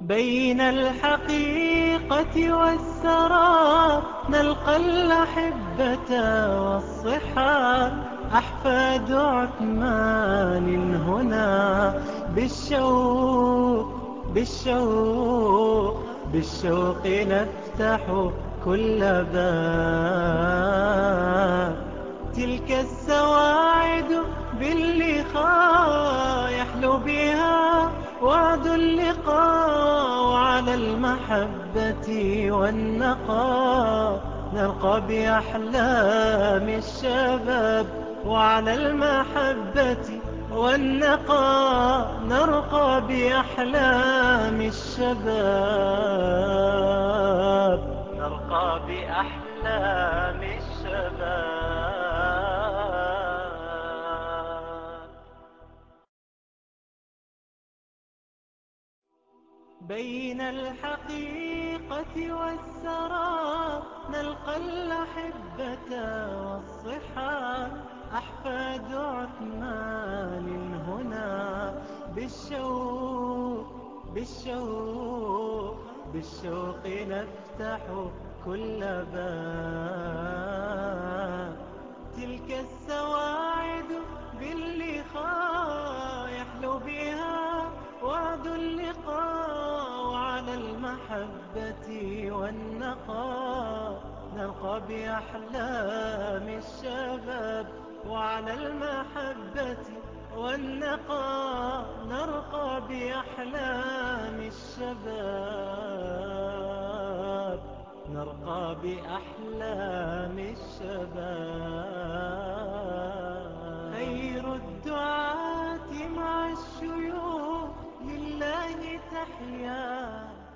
بين الحقيقة والسراب نلقى الأحبة والصحاب. أحفاد عثمان هنا بالشوق بالشوق بالشوق نفتح كل باب. تلك السواعد باللقاء يحلو بها وعد اللقاء على المحبة والنقاء. نرقى بأحلام الشباب وعلى المحبة والنقاء. نرقى بأحلام الشباب. نرقى بأحلام بين الحقيقة والسراب نلقى الأحبة والصحاب أحفاد عثمان هنا بالشوق بالشوق بالشوق نفتح كل باب. المحبة والنقاء نلقى بأحلام الشباب. وعلى المحبة والنقاء نرقى بأحلام الشباب. نرقى بأحلام الشباب. خير الدعاة مع الشيوخ لله تحيا.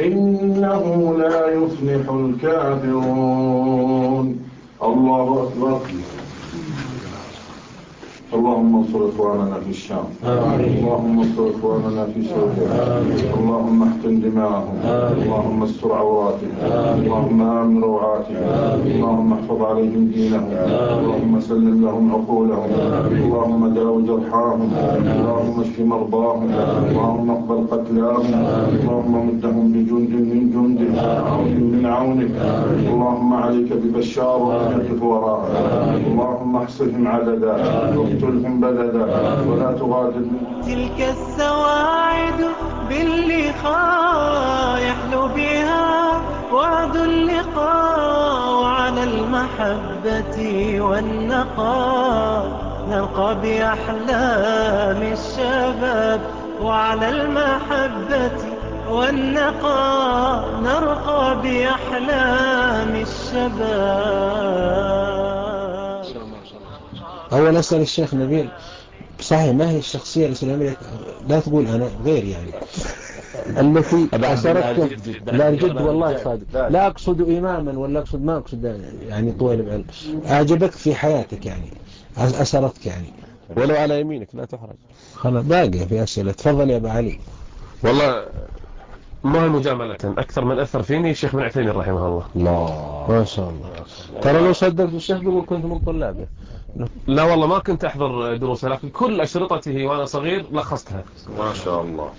إنه لا يفلح الكافرون. الله أكبر. اللهم انصر اخواننا في الشام اللهم انصر اخواننا في سوريا اللهم احقن دماءهم اللهم استر عوراتهم اللهم امن روعاتهم اللهم احفظ عليهم دينهم اللهم سلم لهم عقولهم اللهم داو جرحاهم اللهم اشف مرضاهم اللهم اقبل قتلاهم اللهم مدهم بجند من جندك عون من عونك اللهم عليك ببشار وبنته وراءه اللهم احصهم عددا واقتلهم بددا ولا تغادر. تلك السواعد باللقاء يحلو بها وعد اللقاء على المحبة والنقاء. نلقى بأحلام الشباب وعلى المحبة والنقاء. نرقى بأحلام الشباب. أول أسأل الشيخ نبيل. صحيح ما هي الشخصية الإسلامية لا تقول أنا غير يعني. التي أسرتك لا الجد والله صادق. لا أقصد إماما ولا أقصد ما أقصد يعني طويل بعلم أعجبك في حياتك يعني. أسرتك يعني. ولو على يمينك لا تحرج. خلاص باقي في أسئلة. تفضل يا أبا علي. والله ما مجاملة أكثر من أثر فيني الشيخ بن عثيمين رحمه الله. الله ما شاء الله. ترى لو صدقت الشيخ بيقول كنت من طلابه. لا والله ما كنت أحضر دروسه لكن كل أشرطته وأنا صغير لخصتها. ما شاء الله.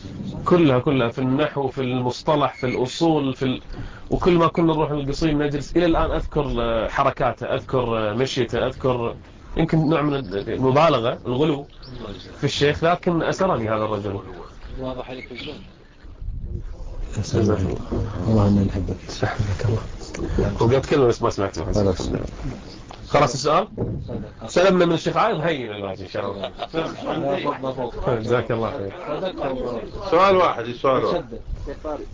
كلها كلها في النحو في المصطلح في الأصول في ال... وكل ما كنا نروح القصيم نجلس. إلى الآن أذكر حركاته أذكر مشيته أذكر يمكن نوع من المبالغة الغلو في الشيخ لكن أسرني هذا الرجل. واضح عليك سامحني الله. أن نحبك يحفظك الله. وقلت كلمة بس ما سمعته خلاص خلاص السؤال؟ سلمنا من الشيخ عايض هين إن شاء الله. جزاك الله خير. سؤال واحد سؤال واحد؟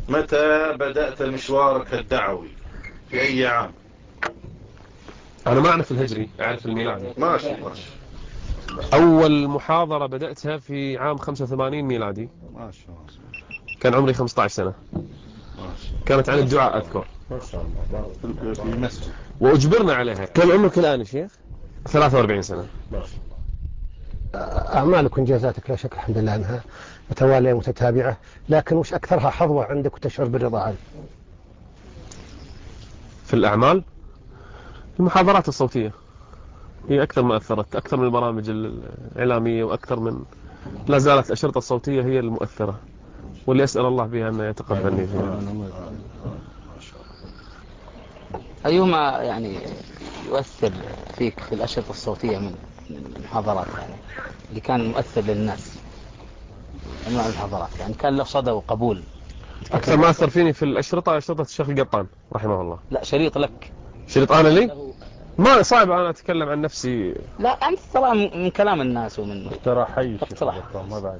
متى بدأت مشوارك الدعوي؟ في أي عام؟ أنا ما أعرف الهجري أعرف الميلادي ماشي ماشي. أول محاضرة بدأتها في عام 85 ميلادي. ما شاء الله كان عمري 15 سنة. كانت عن الدعاء أذكر. ما شاء الله في مسجد وأجبرنا عليها. كم عمرك الآن يا شيخ؟ 43 سنة. ما شاء الله. أعمالك وإنجازاتك لا شك الحمد لله أنها متوالية متتابعة. لكن وش أكثرها حظوة عندك وتشعر بالرضا عنه في الأعمال؟ المحاضرات الصوتية. هي أكثر ما أثرت أكثر من البرامج الإعلامية وأكثر من لا زالت الأشرطة الصوتية هي المؤثرة. واللي أسأل الله بها أن يتقبلني فيها. أيهما يعني يؤثر فيك في الأشرطة الصوتية من من المحاضرات يعني؟ اللي كان مؤثر للناس. أنواع المحاضرات. يعني كان له صدى وقبول. أكثر ما أثر فيني في الأشرطة أشرطة الشيخ القطان رحمه الله. لا شريط لك. شريط أنا لي؟ ما صعب أنا أتكلم عن نفسي. لا أنت ترى من كلام الناس ومن ترى حي اقتراح. ما بعد.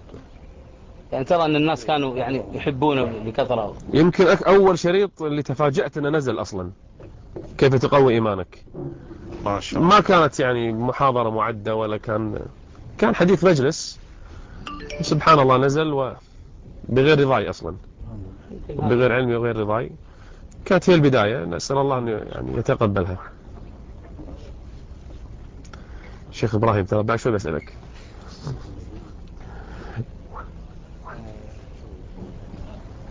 يعني ترى أن الناس كانوا يعني يحبونه بكثرة. يمكن أول شريط اللي تفاجأت أنه نزل أصلا. كيف تقوي إيمانك؟ ما شاء الله. ما كانت يعني محاضرة معدة ولا كان كان حديث مجلس. سبحان الله نزل و بغير رضاي أصلا. بغير علمي وغير رضاي. كانت هي البداية. نسأل الله أن يعني يتقبلها. شيخ إبراهيم ترى بعد شوي بسألك.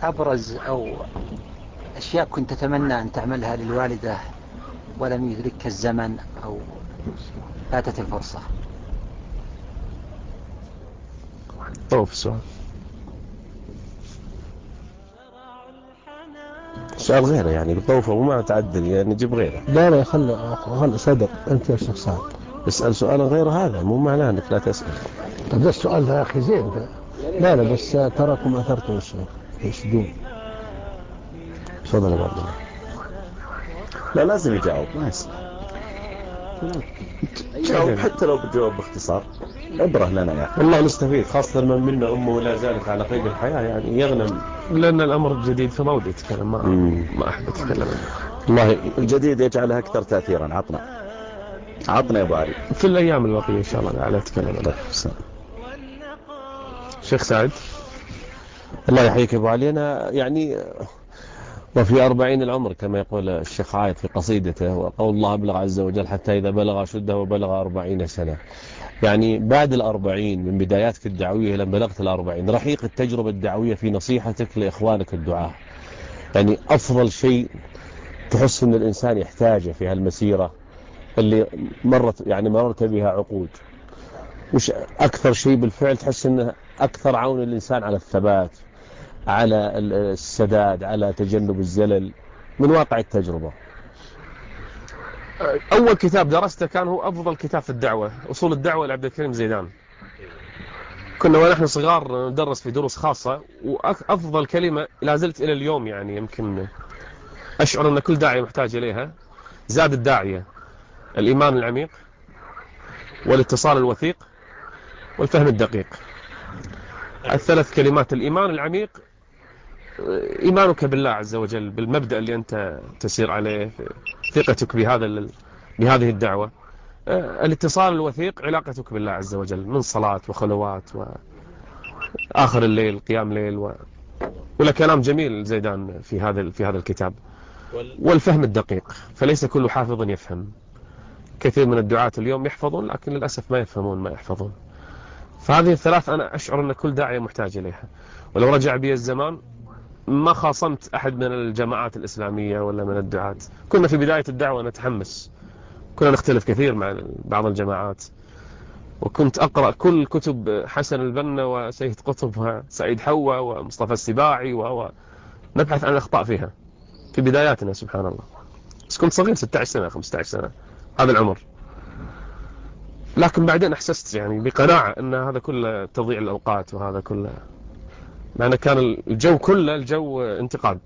أبرز أو أشياء كنت تتمنى أن تعملها للوالدة ولم يدركك الزمن أو فاتت الفرصة. طوف السؤال سؤال غيره يعني بطوفه وما تعدل يعني نجيب غيره. لا لا خل خل صدق. أنت يا شيخ سعد. اسأل سؤالا غير هذا مو معناه إنك لا تسأل. طب ده السؤال ده يا أخي زين. لا لا بس تراكم أثرتم الشيخ يشدون تفضل يا عبد الله. لا لازم يجاوب ما يصلح جاوب حتى لو بجاوب باختصار. عبرة لنا يا أخي. والله نستفيد خاصة من منا أمه ولا زالت على قيد الحياة يعني يغنم. لأن الأمر جديد فما ودي أتكلم ما. ما أحب أتكلم. والله الجديد يجعلها أكثر تأثيرا. عطنا. عطنا يا أبو علي. في الأيام الباقية إن شاء الله على أتكلم. طيب. شيخ سعد. الله يحييك يا أبو علي. أنا يعني وفي أربعين العمر كما يقول الشيخ عايد في قصيدته وقول الله أبلغ عز وجل حتى إذا بلغ شده وبلغ أربعين سنة. يعني بعد الأربعين من بداياتك الدعوية لما بلغت الأربعين رحيق التجربة الدعوية في نصيحتك لإخوانك الدعاة يعني أفضل شيء تحس أن الإنسان يحتاجه في هالمسيرة اللي مرت يعني مررت بها عقود. وش أكثر شيء بالفعل تحس أنه أكثر عون الإنسان على الثبات؟ على ال- السداد على تجنب الزلل من واقع التجربة. أول كتاب درسته كان هو أفضل كتاب في الدعوة أصول الدعوة لعبد الكريم زيدان. كنا ونحن صغار ندرس في دروس خاصة وأفضل كلمة لا زلت إلى اليوم يعني يمكن أشعر أن كل داعية محتاج إليها. زاد الداعية الإيمان العميق والاتصال الوثيق والفهم الدقيق. الثلاث كلمات الإيمان العميق إيمانك بالله عز وجل بالمبدأ اللي أنت تسير عليه ثقتك بهذا بهذه الدعوة. آه، الاتصال الوثيق علاقتك بالله عز وجل من صلاة وخلوات وآخر الليل قيام ليل و... ولا كلام جميل زيدان في هذا في هذا الكتاب. والفهم الدقيق فليس كل حافظ يفهم. كثير من الدعاة اليوم يحفظون لكن للأسف ما يفهمون ما يحفظون. فهذه الثلاث أنا أشعر أن كل داعية محتاج إليها. ولو رجع بي الزمان ما خاصمت أحد من الجماعات الإسلامية ولا من الدعاة. كنا في بداية الدعوة نتحمس. كنا نختلف كثير مع بعض الجماعات. وكنت أقرأ كل كتب حسن البنا وسيد قطب وسعيد حوا ومصطفى السباعي و و- نبحث عن الأخطاء فيها. في بداياتنا سبحان الله. بس كنت صغير 16 سنة 15 سنة. هذا العمر. لكن بعدين أحسست يعني بقناعة أن هذا كله تضيع الأوقات وهذا كله. مع أنه كان الجو كله الجو انتقاد.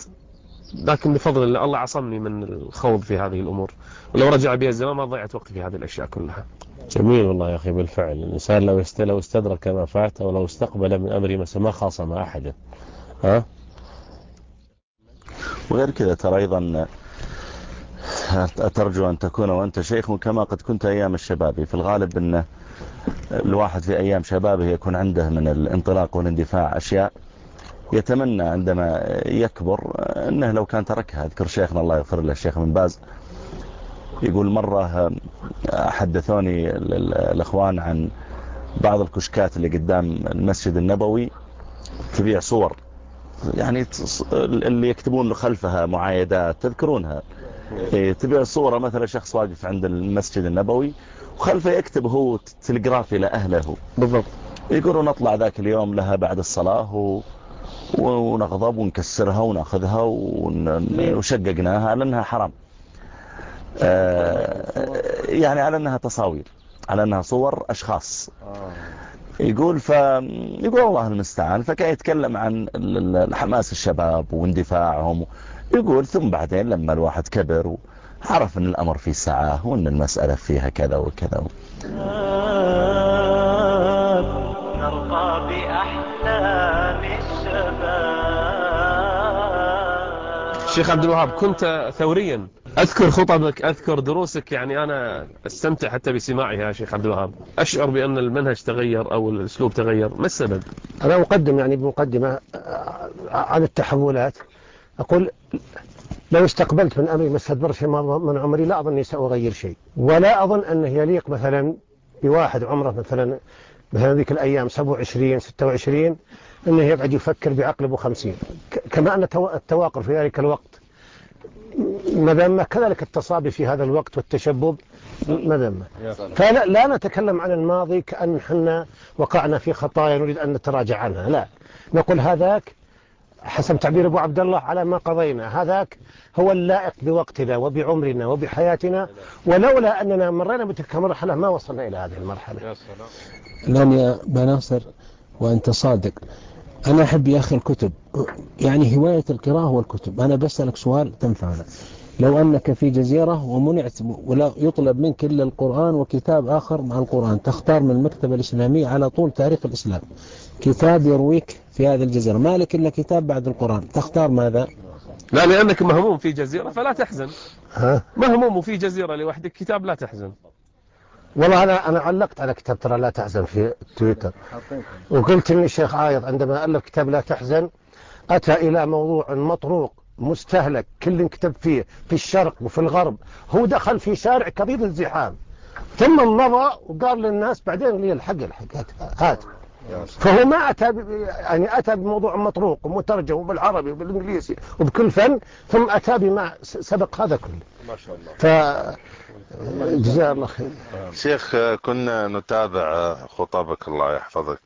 لكن بفضل الله الله عصمني من الخوض في هذه الأمور. ولو رجع بي الزمان ما ضيعت وقتي في هذه الأشياء كلها. جميل والله يا أخي بالفعل. الإنسان لو است- لو استدرك ما فات أو لو استقبل من أمر ما ما خاصم أحدا ها؟ وغير كذا ترى أيضا ترجو أن تكون وأنت شيخ كما قد كنت أيام الشباب. في الغالب أن الواحد في أيام شبابه يكون عنده من الانطلاق والاندفاع أشياء. يتمنى عندما يكبر أنه لو كان تركها. أذكر شيخنا الله يغفر له الشيخ من باز يقول مرة حدثوني الأخوان عن بعض الكشكات اللي قدام المسجد النبوي تبيع صور. يعني اللي يكتبون خلفها معايدات تذكرونها. إيه، تبيع صورة مثلا شخص واقف عند المسجد النبوي وخلفه يكتب هو تلقراف إلى أهله بالضبط. يقولوا نطلع ذاك اليوم لها بعد الصلاة. ونغضب ونكسرها وناخذها وشققناها لأنها حرام. آه يعني على أنها تصاوير على أنها صور أشخاص. يقول ف يقول الله المستعان فكان يتكلم عن حماس الشباب واندفاعهم. يقول ثم بعدين لما الواحد كبر عرف أن الأمر فيه ساعة وأن المسألة فيها كذا وكذا. شيخ عبد الوهاب كنت ثوريا. أذكر خطبك أذكر دروسك يعني أنا استمتع حتى بسماعها شيخ عبد الوهاب. أشعر بأن المنهج تغير أو الأسلوب تغير. ما السبب؟ أنا أقدم يعني بمقدمة آه، عن التحولات. أقول لو استقبلت من أمري ما استدبر شيء من عمري لا أظن أني سأغير شيء. ولا أظن أنه يليق مثلا بواحد عمرة مثلا مثلا ذيك الأيام 27 26 أنه يقعد يفكر بعقل أبو 50 كما أن التواقر في ذلك الوقت مذمة كذلك التصابي في هذا الوقت والتشبب مذمة فلا لا نتكلم عن الماضي كأن حنا وقعنا في خطايا نريد أن نتراجع عنها لا. نقول هذاك حسب تعبير أبو عبد الله على ما قضينا هذاك هو اللائق بوقتنا وبعمرنا وبحياتنا ولولا أننا مرينا بتلك المرحلة ما وصلنا إلى هذه المرحلة. الآن يا بناصر وأنت صادق. أنا أحب يا أخي الكتب. يعني هواية القراءة والكتب أنا بسألك سؤال تنفعنا. لو أنك في جزيرة ومنعت ولا يطلب منك إلا القرآن وكتاب آخر مع القرآن تختار من المكتبة الإسلامية على طول تاريخ الإسلام. كتاب يرويك في هذه الجزيرة. مالك إلا كتاب بعد القرآن. تختار ماذا؟ لا لأنك مهموم في جزيرة فلا تحزن. ها؟ مهموم في جزيرة لوحدك كتاب لا تحزن. والله أنا أنا علقت على كتاب ترى لا تحزن في تويتر. وقلت إن الشيخ عايض عندما ألف كتاب لا تحزن أتى إلى موضوع مطروق مستهلك كل كتب فيه في الشرق وفي الغرب. هو دخل في شارع كبير الزحام. ثم مضى وقال للناس بعدين لي الحق الحق هات. فهو ما أتى يعني أتى بموضوع مطروق ومترجم وبالعربي وبالإنجليزي وبكل فن ثم أتى بما سبق هذا كله. ما شاء الله. ف جزاه الله خير. شيخ كنا نتابع خطابك الله يحفظك.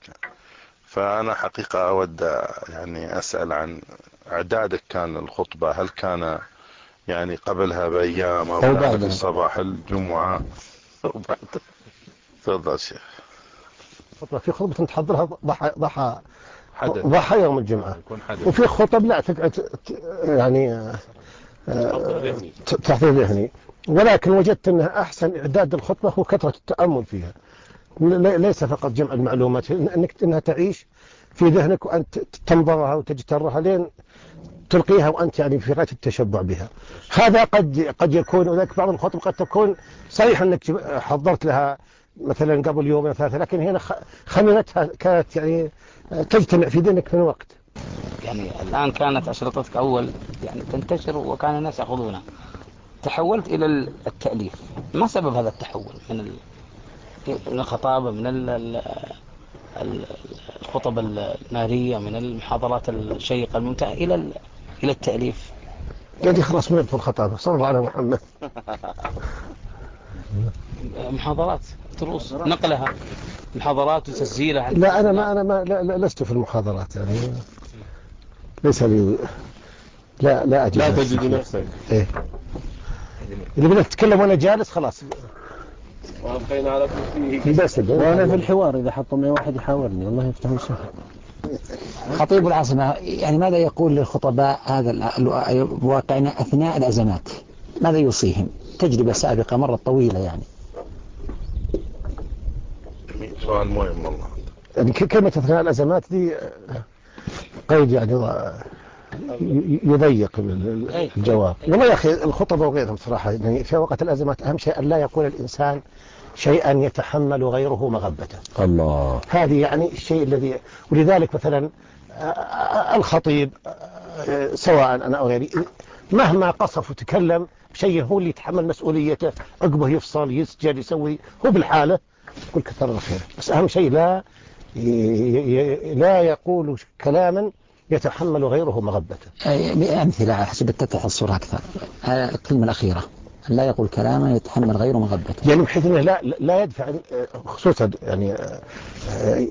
فأنا حقيقة أود يعني أسأل عن إعدادك كان الخطبة. هل كان يعني قبلها بأيام أو بعد في صباح الجمعة وبعد تفضل شيخ. خطبة في خطبة تحضرها ضحى ضحى ضحى يوم الجمعة. وفي خطب لا تقعد يعني تحضير ذهني. ولكن وجدت أنها أحسن إعداد الخطبة هو كثرة التأمل فيها. ليس فقط جمع المعلومات انك إنها تعيش في ذهنك وانت تنظرها وتجترها لين تلقيها وأنت يعني في غايه التشبع بها. هذا قد قد يكون هناك بعض الخطب قد تكون صحيح أنك حضرت لها مثلا قبل يومين ثلاثة لكن هنا خمينتها كانت يعني تجتمع في ذهنك من وقت يعني الآن كانت أشرطتك أول يعني تنتشر وكان الناس يأخذونها. تحولت إلى التأليف. ما سبب هذا التحول؟ من من الخطابة من الخطب النارية من المحاضرات الشيقة الممتعة إلى إلى التأليف؟ قال خلاص من الخطابة صلى الله على محمد. محاضرات. دروس نقلها محاضرات وتسجيلها. لا أنا ما أنا ما لا لست في المحاضرات يعني ليس لي لا لا أجد. لا تجد نفسك. إيه. اللي بدك تتكلم وأنا جالس خلاص. وأبقينا على كرسيه بس وأنا في الحوار إذا حطوا معي واحد يحاورني والله يفتح الشهر خطيب العاصمة يعني ماذا يقول للخطباء هذا واقعنا أثناء الأزمات؟ ماذا يوصيهم؟ تجربة سابقة مرة طويلة يعني. سؤال مهم والله. يعني كلمة أثناء الأزمات دي قيد يعني يضيق الجواب. والله يا أخي الخطبة وغيرها بصراحة يعني في وقت الأزمات أهم شيء أن لا يقول الإنسان شيئا يتحمل غيره مغبته الله. هذه يعني الشيء الذي ولذلك مثلا آه، الخطيب آه، سواء أنا أو غيري مهما قصف وتكلم شيء هو اللي يتحمل مسؤوليته عقبه يفصل يسجل يسوي هو بالحالة يقول كثر الله خير بس أهم شيء لا لا يقول كلاما يتحمل غيره مغبته أي- أمثلة على حسب تتضح الصورة أكثر. الكلمة الأخيرة. أن لا يقول كلاما يتحمل غيره مغبته يعني بحيث إنه لا لا يدفع خصوصا يعني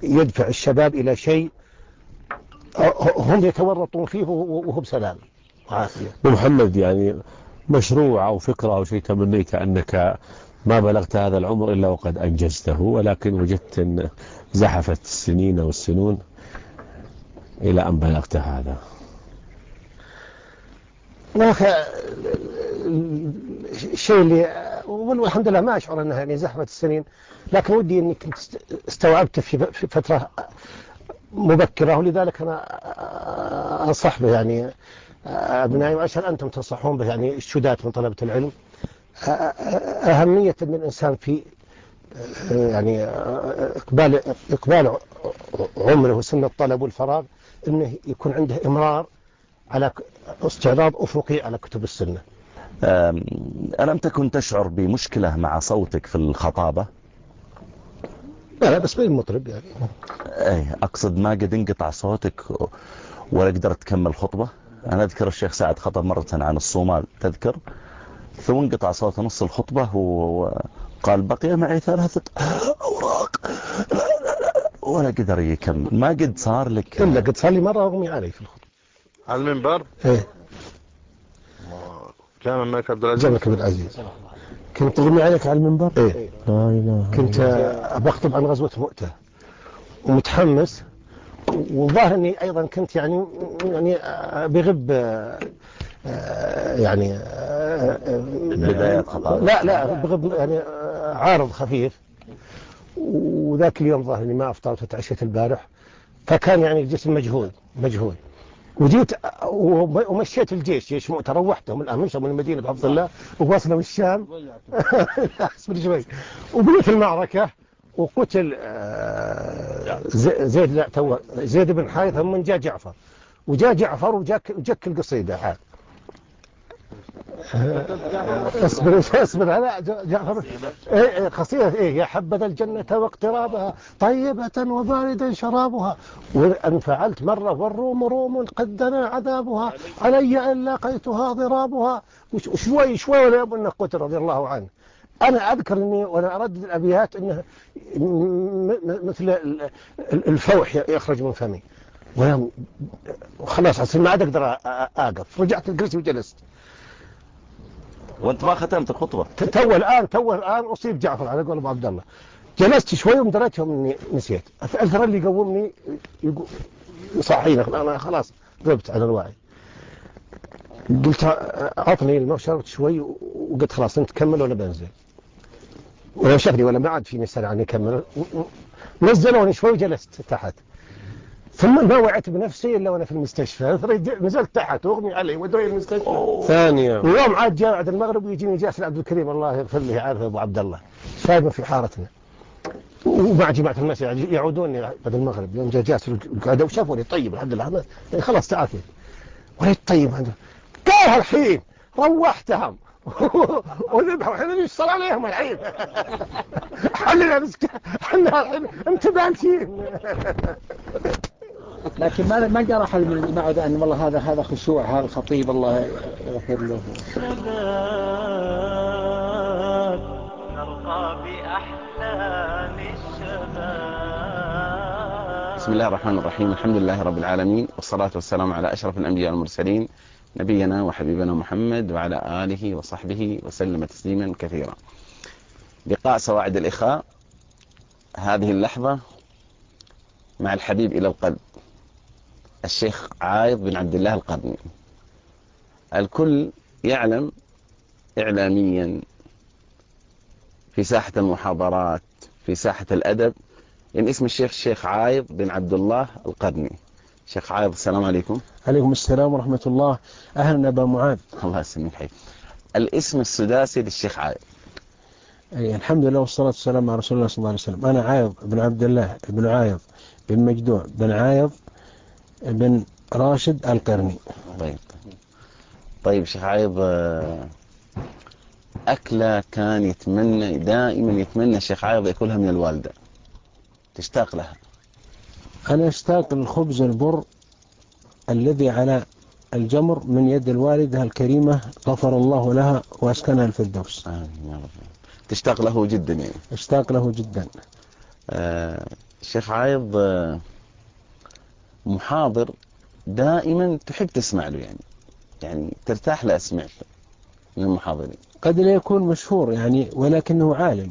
يدفع الشباب إلى شيء هم يتورطون فيه وهو بسلام وعافية. محمد يعني مشروع أو فكرة أو شيء تمنيت أنك ما بلغت هذا العمر إلا وقد أنجزته ولكن وجدت أن زحفت السنين والسنون إلى أن بلغت هذا. الشيء اللي والحمد لله ما أشعر إنها يعني زحمه السنين لكن ودي اني كنت استوعبت في فترة مبكرة ولذلك أنا أنصح به يعني أبنائي وعشان أنتم تنصحون به يعني الشدات من طلبة العلم. أهمية ان الانسان في يعني إقبال إقبال عمره وسن الطلب والفراغ إنه يكون عنده إمرار على استعراض أفقي على كتب السنة. أم، ألم تكن تشعر بمشكلة مع صوتك في الخطابة؟ لا لا بس مين المطرب يعني. أي أقصد ما قد انقطع صوتك ولا قدرت تكمل خطبة؟ أنا أذكر الشيخ سعد خطب مرة عن الصومال تذكر؟ ثم انقطع صوته نص الخطبة وقال بقي معي ثلاثة أوراق. لا لا لا ولا قدر يكمل. ما قد صار لك الا قد صار لي مرة أغمي علي في الخطبة. على المنبر؟ إيه. كان الملك عبد العزيز. جزاك الله العزيز. كنت تغني عليك على المنبر؟ إيه. لا إله كنت بخطب عن غزوة مؤتة. ومتحمس والظاهر إني أيضا كنت يعني يعني بغب يعني آه، آه،. لا لا بغب يعني آه، عارض خفيف. وذاك اليوم ظاهر اني ما أفطرت وتعشيت البارح. فكان يعني الجسم مجهود مجهود وجيت وم- ومشيت الجيش. جيش مؤتة روحتهم الان مشوا من المدينة بحفظ الله. ووصلوا الشام اصبر شوي وبقيت المعركة وقتل آه، زي- زيد لا تو زيد بن حارثة من جاء جعفر. وجاء جعفر وجاك وجك القصيدة عاد اصبر اصبر على جعفر. إيه إيه قصيدة إيه يا حبذا الجنة واقترابها طيبة وباردة شرابها. وإن فعلت مرة والروم روم قد دنا عذابها. علي أن لاقيتها ضرابها. وشوي شوي ولا انه قتل رضي الله عنه. إني وأنا اردد الابيات إنه م- م- مثل ال- ال- الفوح يخرج من فمي. وأنا خلاص اصير ما عاد أقدر أ- أ- أقف. رجعت الكرسي وجلست. وانت ما ختمت الخطبة. تو الآن تو الآن أصيب جعفر على قول أبو عبد الله. جلست شوي ومدريت يوم إني نسيت. الاثر اللي يقومني؟ يقو- يصحيني أنا خلاص غبت على الوعي. قلت اعطني الماء شربت شوي وقلت خلاص أنت كمل ولا بنزل؟ ولا شافني ولا ما عاد فيني سنة عني كمل نزلوني شوي وجلست تحت. ثم ما وعيت بنفسي إلا وأنا في المستشفى. نزلت تحت واغمي علي ودوني المستشفى. ثانية. ويوم عاد جاء بعد المغرب ويجيني جاسر عبد الكريم الله يغفر له عارف أبو عبد الله. شايبه في حارتنا. ومع جماعة المسجد يعودوني بعد المغرب. يوم جاء جاسر قعدوا وشافوني طيب الحمد لله. يعني خلاص تعافي. وليت طيب هذا قال الحين روحتهم. وذبحوا. الحين يشتغل عليهم الحين؟ حنا نسك- حنا الحين انتبهتين. لكن ما ما جرح من بعد أن والله هذا هذا خشوع هذا الخطيب الله يغفر له. الشباب نرقى بأحلام الشباب. بسم الله الرحمن الرحيم الحمد لله رب العالمين والصلاة والسلام على أشرف الأنبياء والمرسلين نبينا وحبيبنا محمد وعلى آله وصحبه وسلم تسليما كثيرا. لقاء سواعد الإخاء هذه اللحظة مع الحبيب إلى القلب. الشيخ عايض بن عبد الله القرني. الكل يعلم إعلاميا في ساحة المحاضرات في ساحة الأدب إن اسم الشيخ الشيخ عايض بن عبد الله القرني. شيخ عايض السلام عليكم. عليكم السلام ورحمة الله. أهلا أبا معاذ. الله يسلمك حي. الاسم السداسي للشيخ عايض. أي الحمد لله والصلاة والسلام على رسول الله صلى الله عليه وسلم. أنا عايض بن عبد الله بن عايض بن مجدوع بن عايض بن راشد القرني. طيب. طيب شيخ عايض آه، أكلة كان يتمنى دائما يتمنى الشيخ عايض يأكلها من الوالدة. تشتاق لها. أنا أشتاق للخبز البر الذي على الجمر من يد الوالدة الكريمة غفر الله لها وأسكنها الفردوس آمين تشتاق له جدا يعني. أشتاق له جدا. آه، الشيخ عايض آه، محاضر دائما تحب تسمع له يعني يعني ترتاح لأسمع من المحاضرين. قد لا يكون مشهور يعني ولكنه عالم.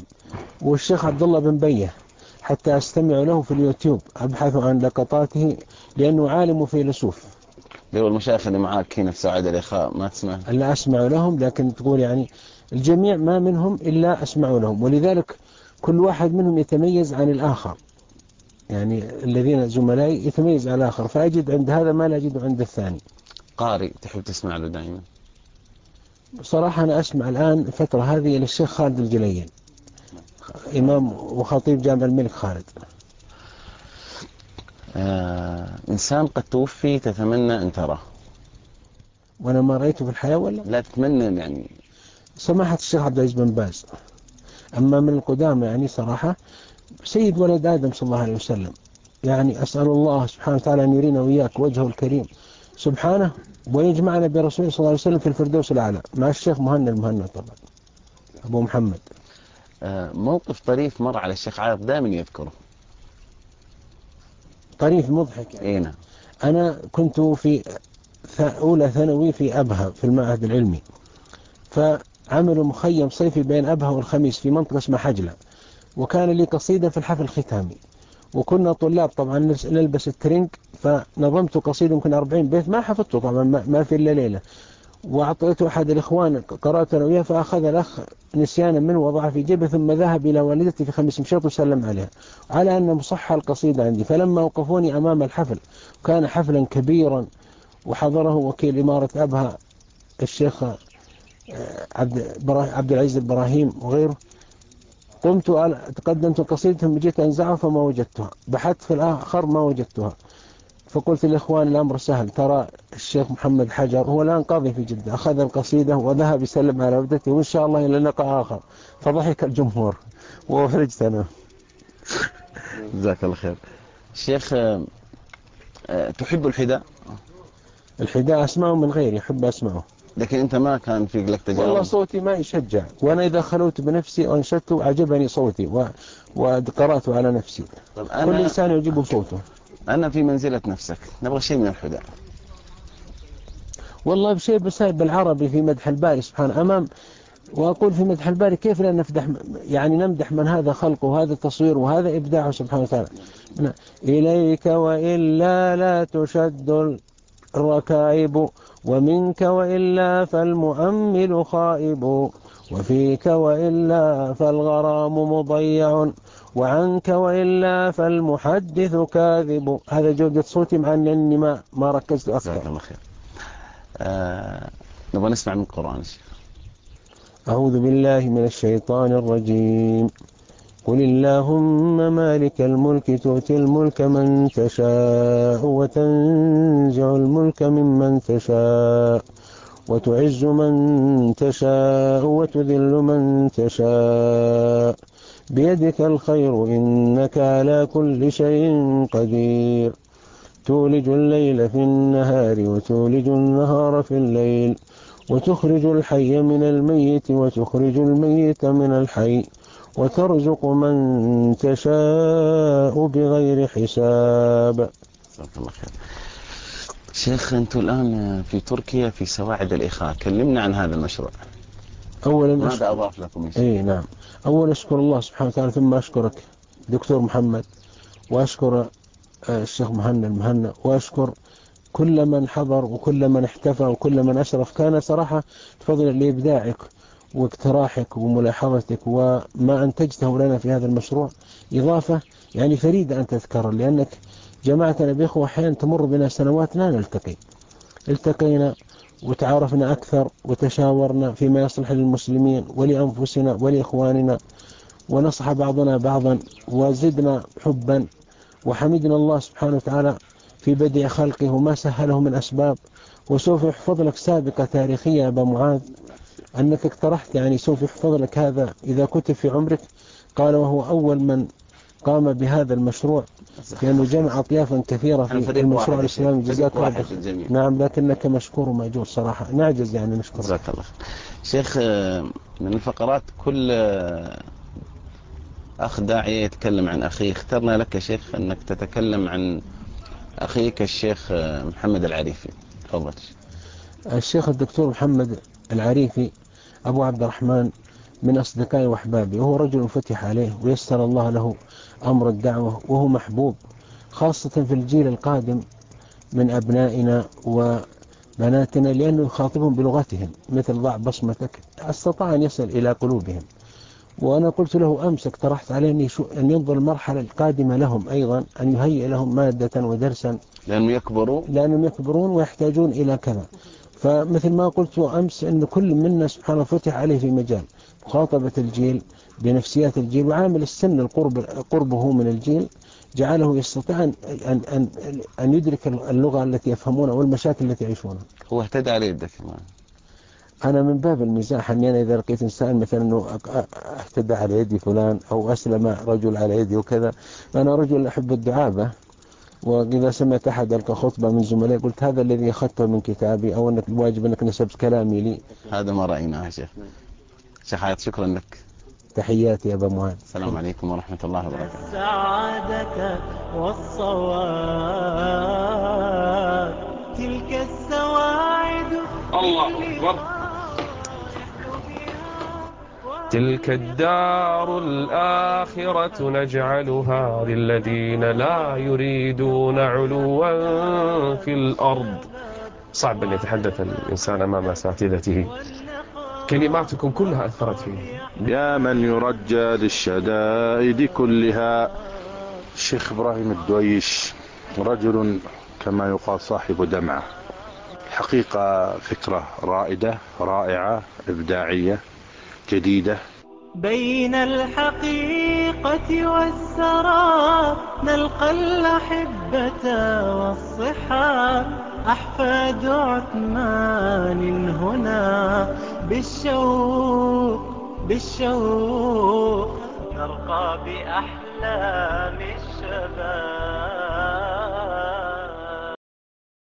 والشيخ عبد الله بن بيه حتى أستمع له في اليوتيوب أبحث عن لقطاته لأنه عالم وفيلسوف. لو المشايخ اللي معاك هنا في سعادة الإخاء ما تسمع. لا أسمع لهم لكن تقول يعني الجميع ما منهم إلا أسمع لهم. ولذلك كل واحد منهم يتميز عن الآخر. يعني الذين زملائي يتميز عن الآخر فأجد عند هذا ما لا أجده عند الثاني. قارئ تحب تسمع له دائما؟ صراحة أنا أسمع الآن الفترة هذه للشيخ خالد الجليل إمام وخطيب جامع الملك خالد. آه إنسان قد توفي تتمنى أن تراه. وأنا ما رأيته في الحياة ولا؟ لا تتمنى يعني. سماحة الشيخ عبد العزيز بن باز. أما من القدامى يعني صراحة سيد ولد آدم صلى الله عليه وسلم. يعني أسأل الله سبحانه وتعالى أن يرينا وإياك وجهه الكريم. سبحانه ويجمعنا برسوله صلى الله عليه وسلم في الفردوس الأعلى. مع الشيخ مهنا المهنا طبعا. أبو محمد. آه موقف طريف مر على الشيخ عايض دائما يذكره. طريف مضحك يعني. اي نعم. أنا كنت في أولى ثانوي في أبها في المعهد العلمي. فعملوا مخيم صيفي بين أبها والخميس في منطقة اسمها حجلة. وكان لي قصيدة في الحفل الختامي. وكنا طلاب طبعا نلبس- الترنج فنظمت قصيدة يمكن 40 بيت ما حفظته طبعا ما في إلا ليلة. وأعطيته أحد الإخوان قرأت أنا وياه فأخذ الأخ نسيانا منه وضعه في جيبه ثم ذهب إلى والدتي في خميس مشيط وسلم عليها. على أن مصحة القصيدة عندي. فلما وقفوني أمام الحفل كان حفلا كبيرا وحضره وكيل إمارة أبها الشيخ آه، عبد العزيز الإبراهيم وغيره. قمت على- تقدمت قصيدتهم جيت أنزعها فما وجدتها. بحثت في الآخر ما وجدتها. فقلت للإخوان الأمر سهل. ترى الشيخ محمد حجر هو الآن قاضي في جدة. أخذ القصيدة وذهب يسلم على والدته وإن شاء الله إلى لقاء آخر. فضحك الجمهور. وأفرجت أنا. جزاك الله خير. شيخ آه، آه، تحب الحذاء؟ الحداء أسمعه من غيري أحب أسمعه. لكن أنت ما كان في لك والله تجارب صوتي ما يشجع. وأنا إذا خلوت بنفسي وأنشدت عجبني صوتي و... وقرأت على نفسي. طب كل أنا إنسان يعجبه صوته. أنا في منزلة نفسك. نبغى شيء من الحذاء والله بشيء بسال بالعربي في مدح الباري سبحانه أمام وأقول في مدح الباري كيف لا نفدح يعني نمدح من هذا خلقه وهذا تصوير وهذا إبداعه سبحانه وتعالى. ن- إليك وإلا لا تشد الركائب. ومنك وإلا فالمؤمل خائب وفيك وإلا فالغرام مضيع وعنك وإلا فالمحدث كاذب. هذا جودة صوتي مع أني ما ما ركزت جزاك أكثر الله خير. آه، نبغى نسمع من القرآن الشيخ أعوذ بالله من الشيطان الرجيم. قل اللهم مالك الملك تؤتي الملك من تشاء وتنزع الملك ممن تشاء وتعز من تشاء وتذل من تشاء بيدك الخير إنك على كل شيء قدير تولج الليل في النهار وتولج النهار في الليل وتخرج الحي من الميت وتخرج الميت من الحي وترزق من تشاء بغير حساب. جزاك الله خير. شيخ أنتم الآن في تركيا في سواعد الإخاء. كلمنا عن هذا المشروع. أولا ماذا أشكر أضاف لكم أي نعم. أولا أشكر الله سبحانه وتعالى ثم أشكرك دكتور محمد وأشكر آه، الشيخ مهنا المهنا وأشكر كل من حضر وكل من احتفى وكل من أشرف. كان صراحة فضلا لإبداعك. واقتراحك وملاحظتك وما أنتجته لنا في هذا المشروع إضافة يعني فريدة أن تذكر لأنك جماعتنا بإخوة أحيانا تمر بنا سنوات لا نلتقي. التقينا وتعارفنا أكثر وتشاورنا فيما يصلح للمسلمين ولأنفسنا ولإخواننا ونصح بعضنا بعضا وزدنا حبا. وحمدنا الله سبحانه وتعالى في بدء خلقه وما سهله من أسباب وسوف يحفظ لك سابقة تاريخية أبا معاذ. أنك اقترحت يعني سوف يحفظ لك هذا إذا كنت في عمرك. قال وهو أول من قام بهذا المشروع لأنه جمع أطيافا كثيرة في المشروع الإسلامي. جزاك الله نعم لكنك مشكور ومأجور صراحة. نعجز يعني نشكر جزاك الله شيخ آه، من الفقرات كل آه، أخ داعية يتكلم عن أخيه. اخترنا لك يا شيخ أنك تتكلم عن أخيك الشيخ آه، محمد العريفي. تفضل. الشيخ الدكتور محمد العريفي أبو عبد الرحمن من أصدقائي وأحبابي وهو رجل فتح عليه ويسر الله له أمر الدعوة وهو محبوب خاصة في الجيل القادم من أبنائنا وبناتنا لأنه يخاطبهم بلغتهم مثل ضع بصمتك أستطاع أن يصل إلى قلوبهم. وأنا قلت له أمس اقترحت عليه أن, أن ينظر المرحلة القادمة لهم أيضا أن يهيئ لهم مادة ودرسا. لأنهم يكبرون لأنهم يكبرون ويحتاجون إلى كذا. فمثل ما قلت أمس أن كل منا سبحانه فتح عليه في مجال مخاطبة الجيل بنفسيات الجيل وعامل السن القرب قربه من الجيل جعله يستطيع أن, أن, أن, أن يدرك اللغة التي يفهمونها والمشاكل التي يعيشونها. هو اهتدى على يدك أنا من باب المزاح أني أنا إذا لقيت إنسان مثلا أنه أهتدى على يدي فلان أو أسلم رجل على يدي وكذا. أنا رجل أحب الدعابة. وإذا سمعت أحد ألقى خطبة من زملائي قلت هذا الذي أخذته من كتابي أو أنك الواجب أنك نسبت كلامي لي. هذا ما رأيناه يا شيخ. شيخ حياة شكرا لك. تحياتي يا أبا معاذ السلام عليكم ورحمة الله وبركاته. السعادة والصواب تلك السواعد الله أكبر. تلك الدار الآخرة نجعلها للذين لا يريدون علوا في الأرض. صعب أن يتحدث الإنسان أمام أساتذته. كلماتكم كلها أثرت فيه. يا من يرجى للشدائد كلها. الشيخ إبراهيم الدويش رجل كما يقال صاحب دمعة. حقيقة فكرة رائدة رائعة إبداعية. جديدة. بين الحقيقة والسراب نلقى الأحبة والصحاب أحفاد عثمان هنا بالشوق بالشوق. نرقى بأحلام الشباب.